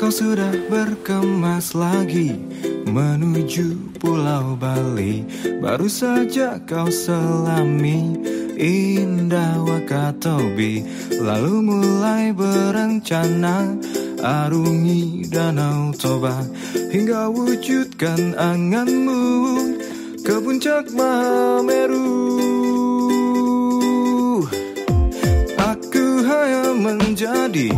Kau sudah berkemas lagi Menuju pulau Bali. Baru saja kau selami Indah Wakatobi. Lalu mulai berencana Arungi danau Toba. Hingga wujudkan anganmu Ke puncak Mahameru Aku hanya menjadi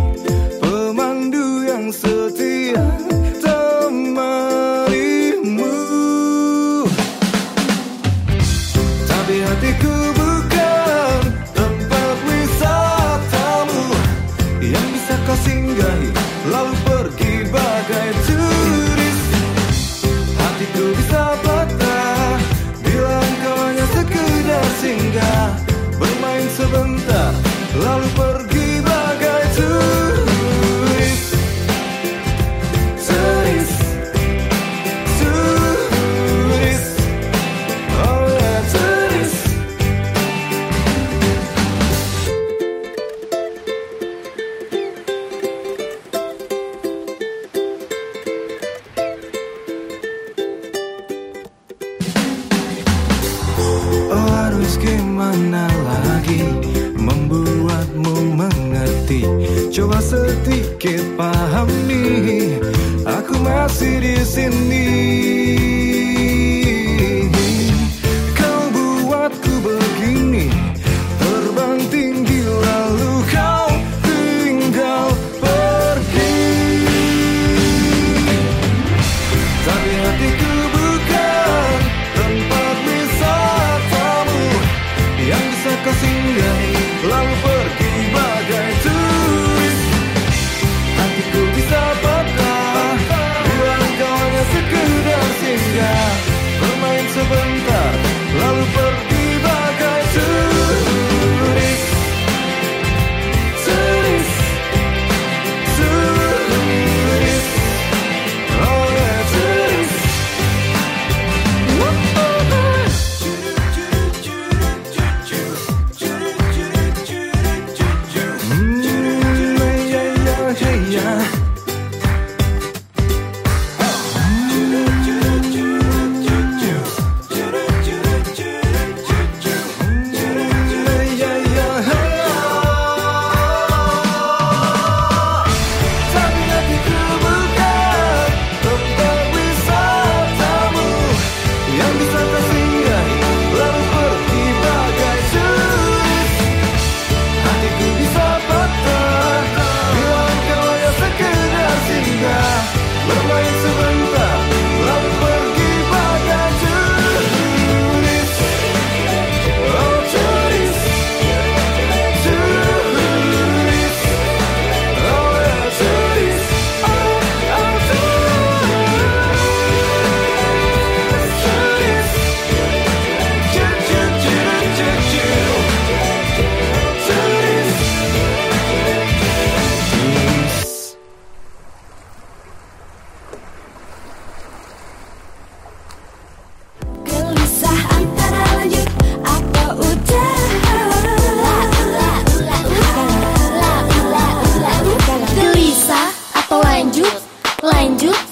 sebentar lalu pergi bagai turis. Turis turis oh ya turis. Oh harus gimana lah surrender. Lanjut